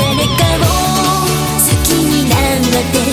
誰かを先になんだって